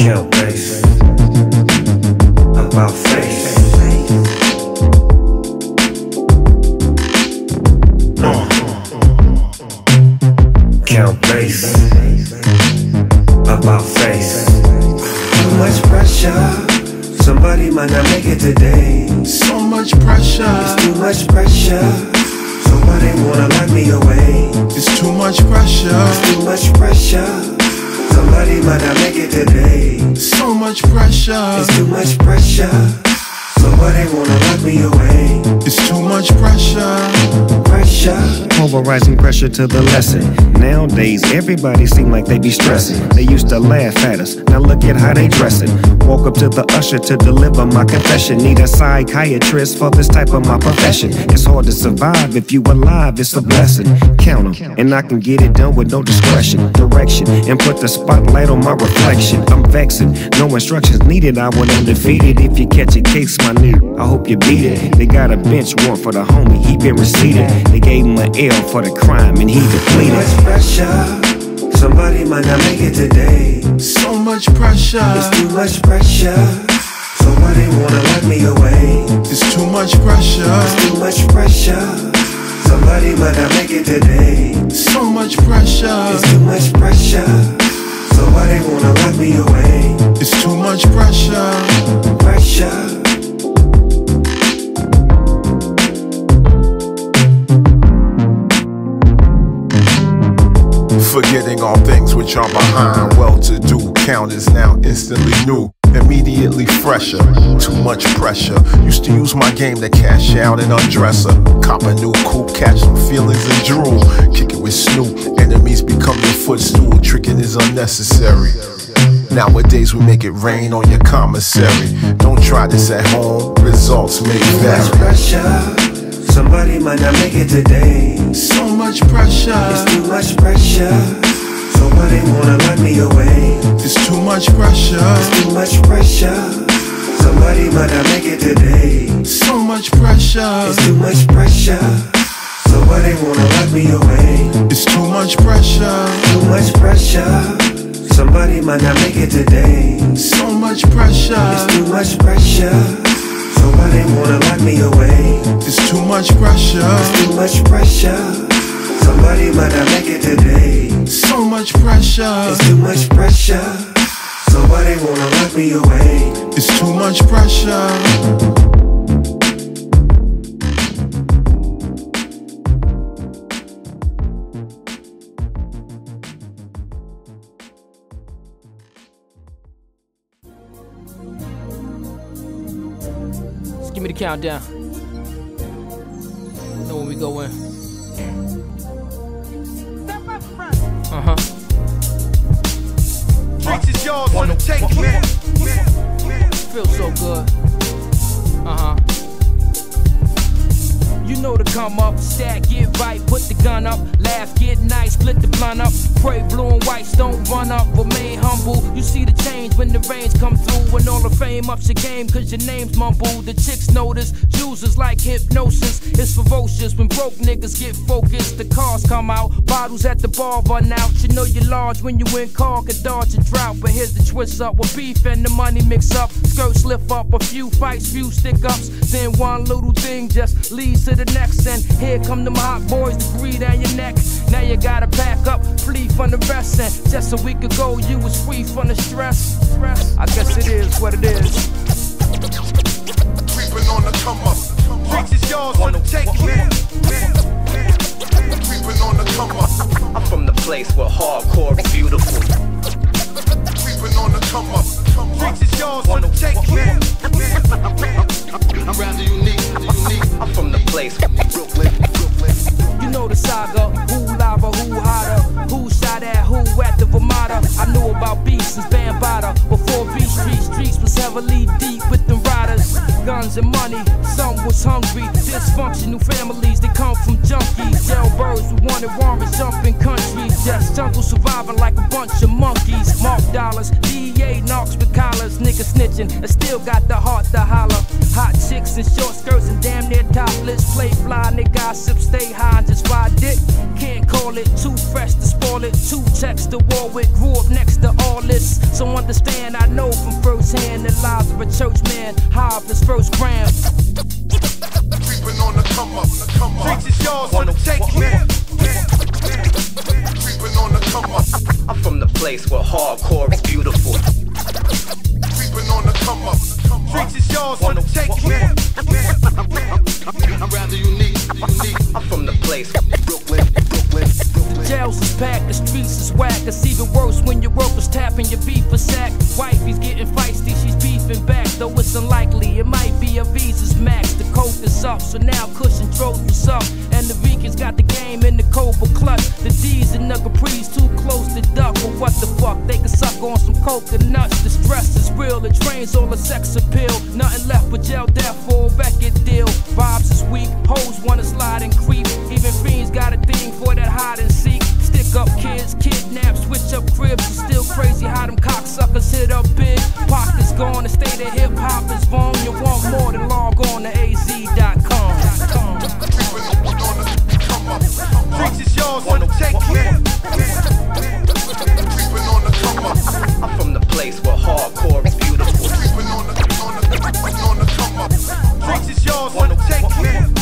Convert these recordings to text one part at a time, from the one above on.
Joe. Pressure to the lesson. Nowadays, everybody seem like they be stressing. They used to laugh at us. Now look at how they dressing. Woke up to the usher to deliver my confession. Need a psychiatrist for this type of my profession. It's hard to survive if you alive. It's a blessing. Count 'em, and I can get it done with no discretion, direction, and put the spotlight on my reflection. I'm vexing. No instructions needed. I went undefeated. If you catch a case, my nigga I hope you beat it. They got a bench warrant for the homie, he been receipted. They gave him an L for the crime and he depleted. Much pressure. Somebody might not make it today. So much pressure. It's too much pressure. Somebody wanna lock me away. It's too much pressure. It's too much pressure. Somebody might not make it today. So much pressure. It's too much pressure. Somebody wanna lock me away. It's too much pressure. Pressure. Forgetting all things which are behind. Well to do count is now instantly new. Immediately fresher, too much pressure. Used to use my game to cash out and undress her. Cop a new coupe, catch some feelings and drool. Kick it with Snoop, enemies become your footstool. Tricking is unnecessary. Nowadays we make it rain on your commissary. Don't try this at home, results may Too much vary. pressure. Somebody might not make it today. So much pressure. It's too much pressure. Somebody wanna lock me away. It's too much pressure. It's too much pressure. Somebody might not make it today. So much pressure. It's too much pressure. Somebody wanna lock me away. It's too much pressure. Too much pressure. Somebody might not make it today. So much pressure. It's too much pressure. Somebody wanna lock me away. It's too much pressure. It's Too much pressure. Somebody might not make it today. So much pressure. It's too much pressure. Somebody wanna lock me away. It's too much pressure. Countdown. Know when we go in. Uh huh. Drinks is yours, wanna take it, man. Feels so good. Uh huh. You know to come up, stack, get right, put the gun up, laugh, get nice, split the blunt up, pray blue and whites don't run up, remain humble. You see the change when the rains come through, when all the fame ups your game, cause your name's mumble. The chicks notice, users like hypnosis. It's ferocious when broke niggas get focused. The cars come out, bottles at the bar run out. You know you're large when you in car, could dodge a drought. But here's the twist up with beef and the money mix up. Skirts lift up, a few fights, few stick ups. Then one little thing just leads to the next. And here come the hot boys to breathe down your neck. Now you gotta pack up, flee from the rest. And just a week ago, you was free from the stress. I guess it is what it is. Creeping on the come up. Drinks is yours, wanna take it. Creeping on the come up. I'm from the place where hardcore is beautiful. Creeping on the come up. Drinks is yours, wanna take it. I'm rather unique, unique. I'm from the place where Brooklyn, Brooklyn. You know the saga, who lava, who hotter, who shot at who at the Vermata. I knew about beats since Bambaataa. Before B Street, streets was heavily deep with them riders. Guns and money, some was hungry. Dysfunctional families, they come from junkies. Jailbirds who wanted warrants, jumping countries. Just jungle surviving like a bunch of monkeys. Mark dollars, DEA knocks with collars. Niggas snitching, and still got the heart to holler. Hot chicks in short skirts and damn near topless. Play fly, they gossip, stay high and just ride dick. Can't call it too fresh to spoil it. Two checks to war with, grew up next to all this. So understand, I know from from first hand the lives of a church man high off his first ground. Creeping on the come up, the come up. Yours the take man. Creeping on the come up. I'm from the place where hardcore is beautiful. Creeping on the come up. Yours the take man. I'm rather unique, unique. I'm from the place back. The streets is whack. It's even worse when your rope is tapping your beef for sack. Wifey's getting feisty, she's beefing back. Though it's unlikely, it might be a visa's max. The coke is up, so now cushion trophies up. And the Ricans got the game in the Cobra clutch. The D's and the Capri's too close to duck. But what the fuck, they can suck on some coconuts. The stress is real, it drains all the sex appeal. Nothing left but jail death or record deal. Vibes is weak, hoes wanna slide and creep. Even fiends got a thing for that hide and seek. Stick up kids, kidnap, switch up cribs. It's still crazy how them cocksuckers hit up big. Pockets gone, the state of hip hop is gone. You want more than log on to az.com. Freaks is yours, wanna take it. I'm from the place where hardcore is beautiful. Freaks is yours, wanna take it.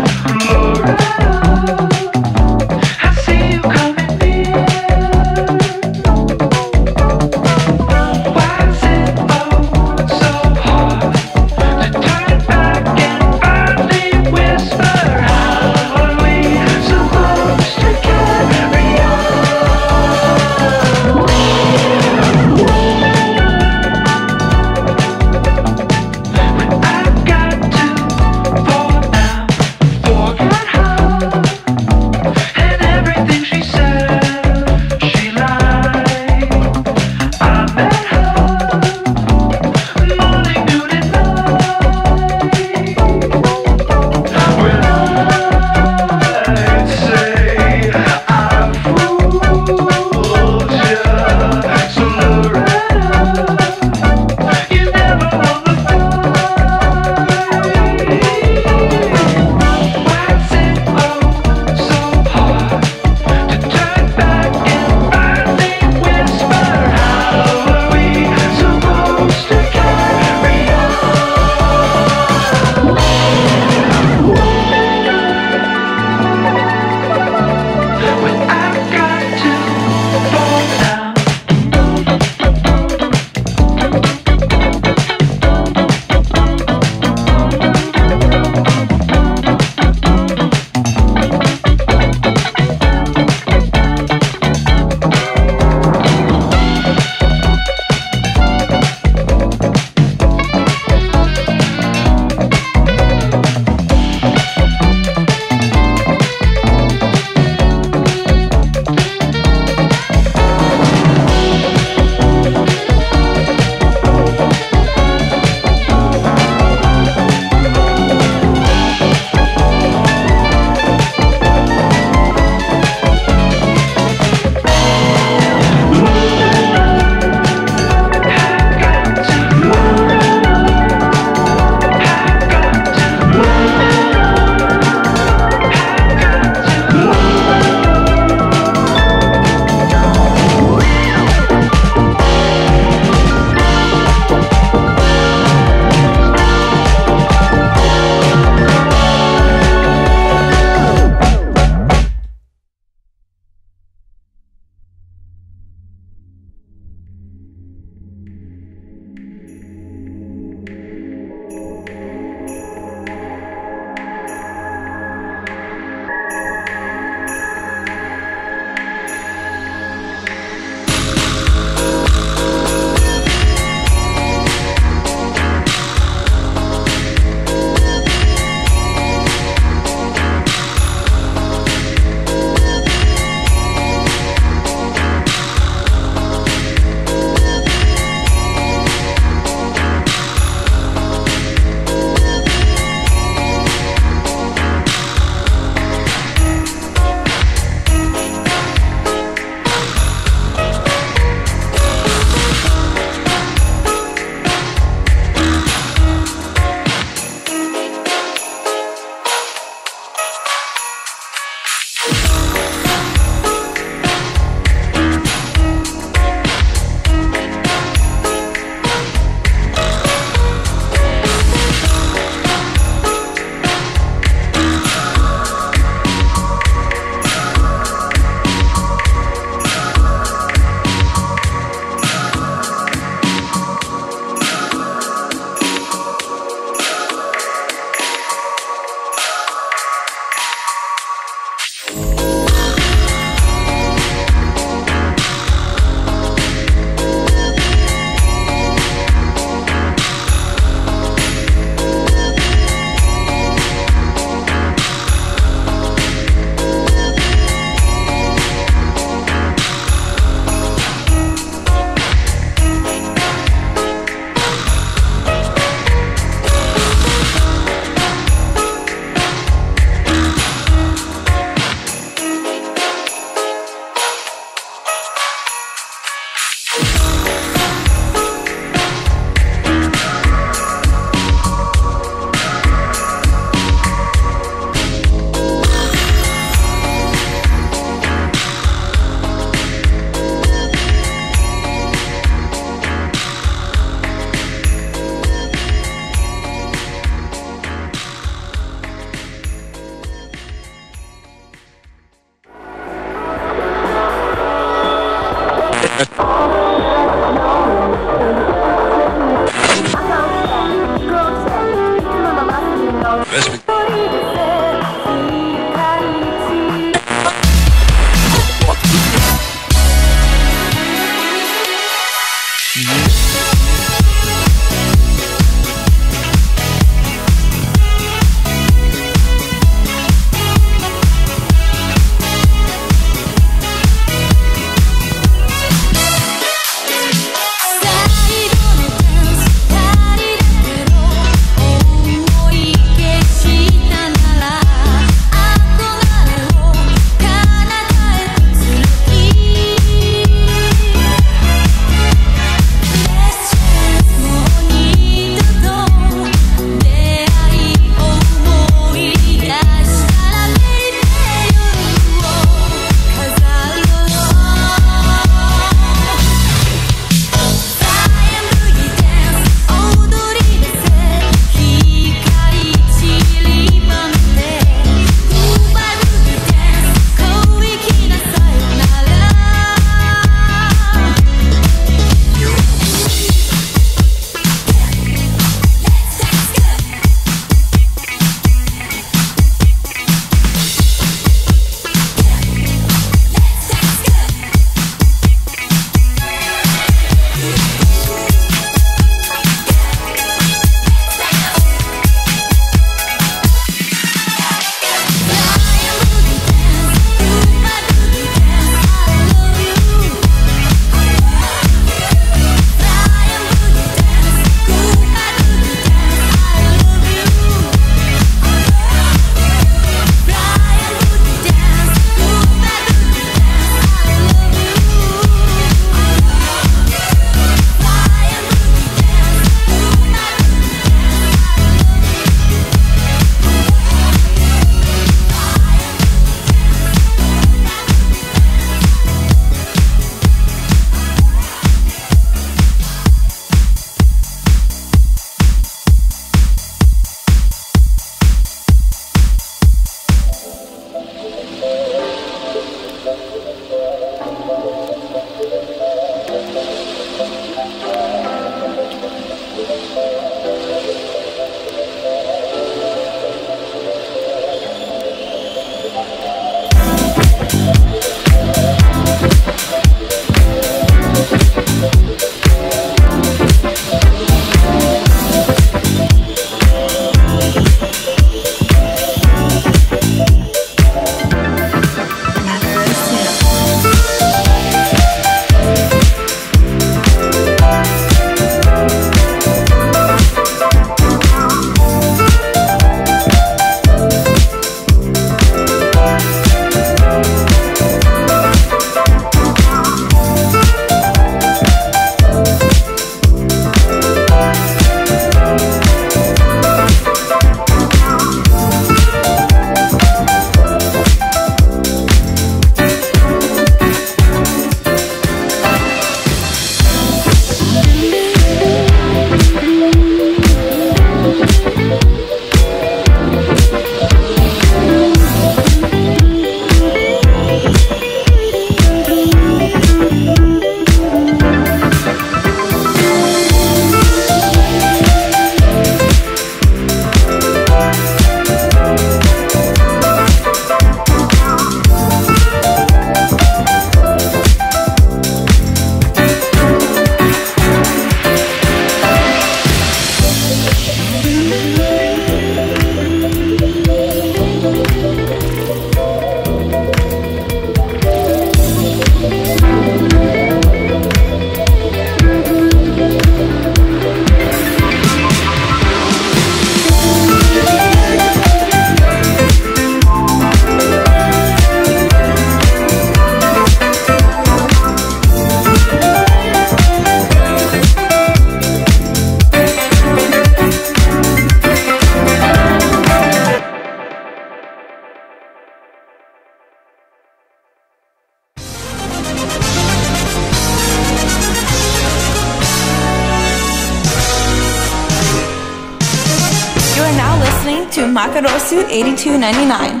8299.